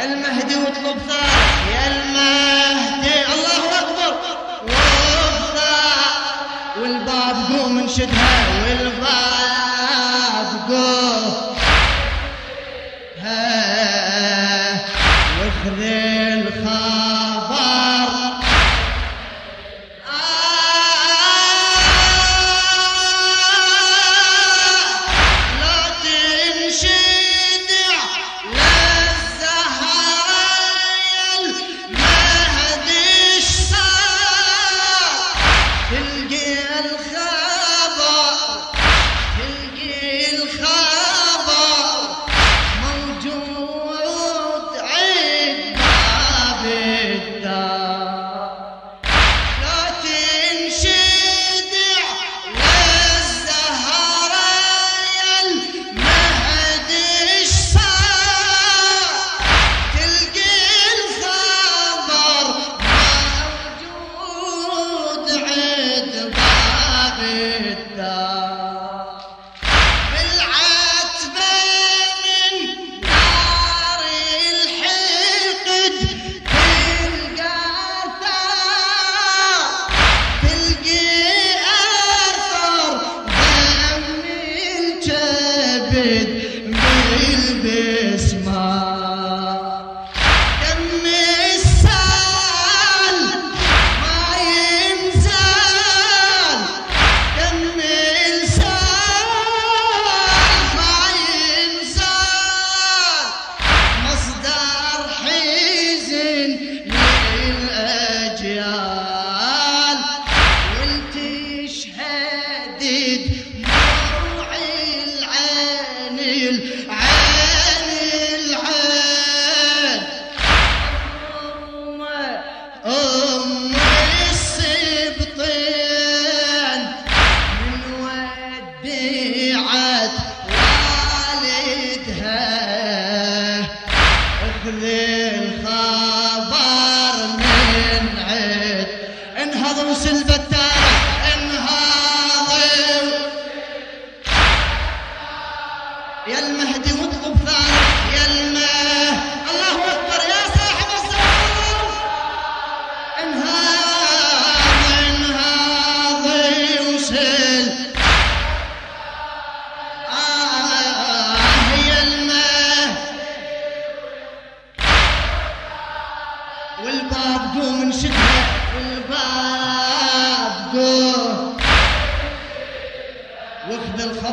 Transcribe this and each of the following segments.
يا المهدي واطلب ثار يا المهدي الله أكبر. واطلب ثار والباب قوم انشدها والباب قوم. واخذ الخار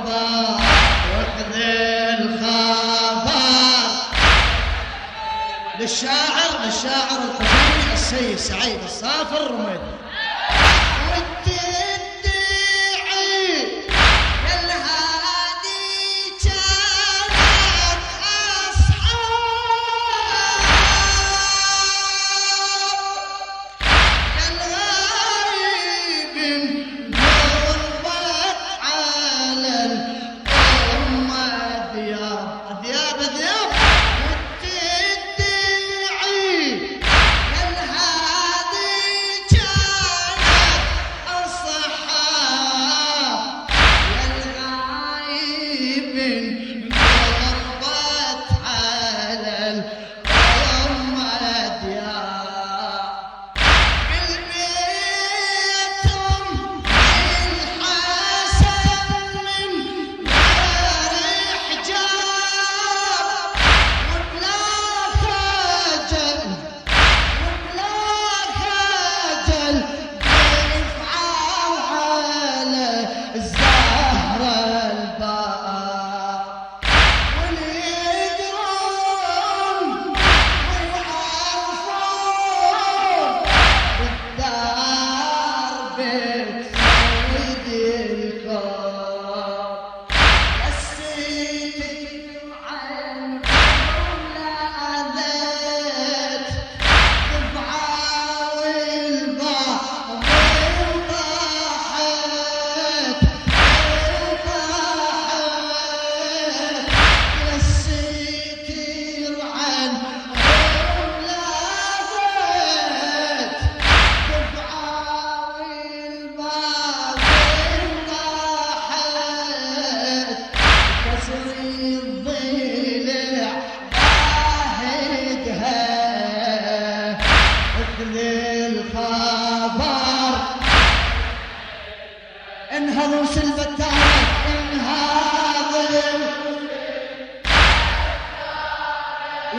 الخبر احذي الخبر للشاعر الشاعر الحسيني السيد سعيد الصافر الرميدي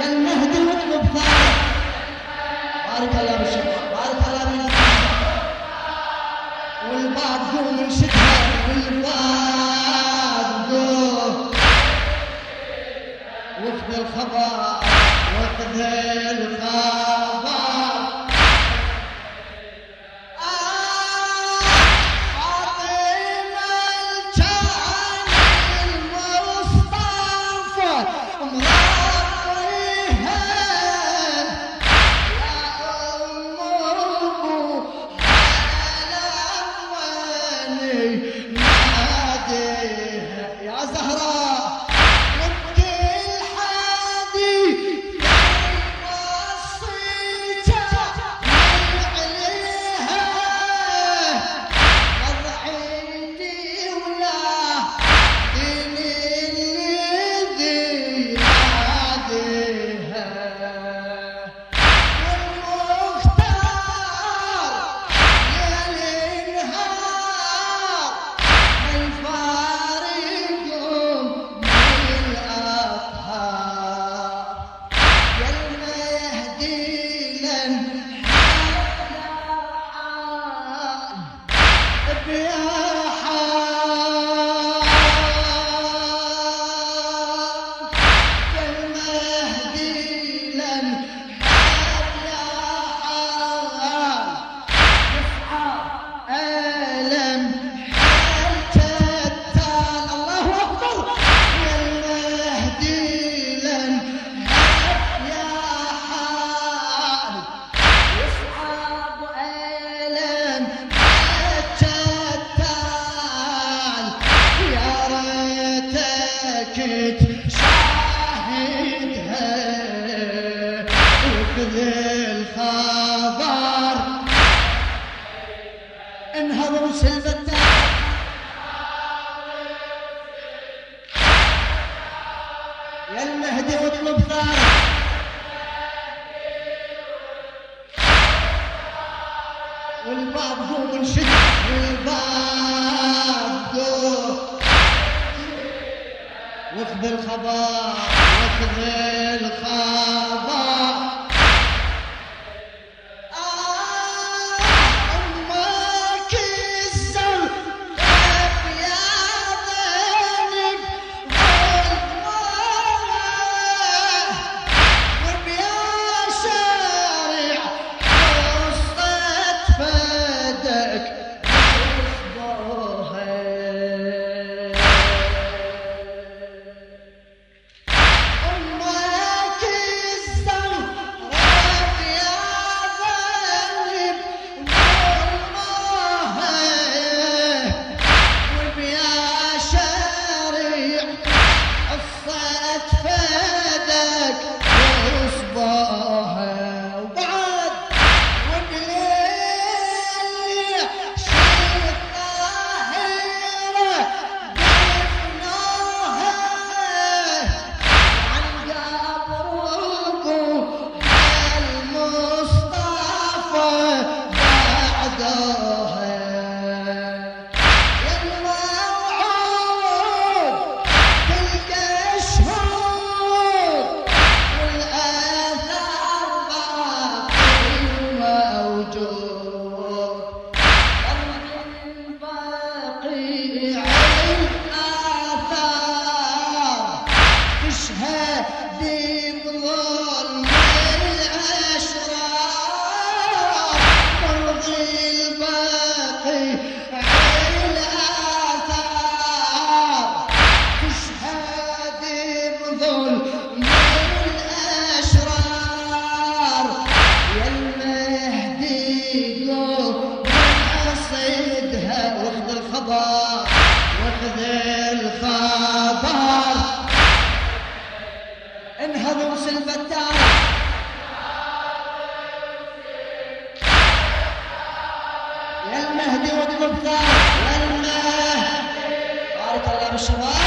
ينهدي وبثالث بارك الله بالشيخ بارك الله بالشيخ والبعض ذو من شدة ذو وفد الخبر وفد ذي الخضر انهضوا سلبة يا المهدي واطلب ثار. والباب هو منشد. والباب وخذ الخبر وخذ الخبر. والمهدي والضبطان والمهدي بارك الله بالشباب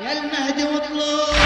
يا المهدي واطلب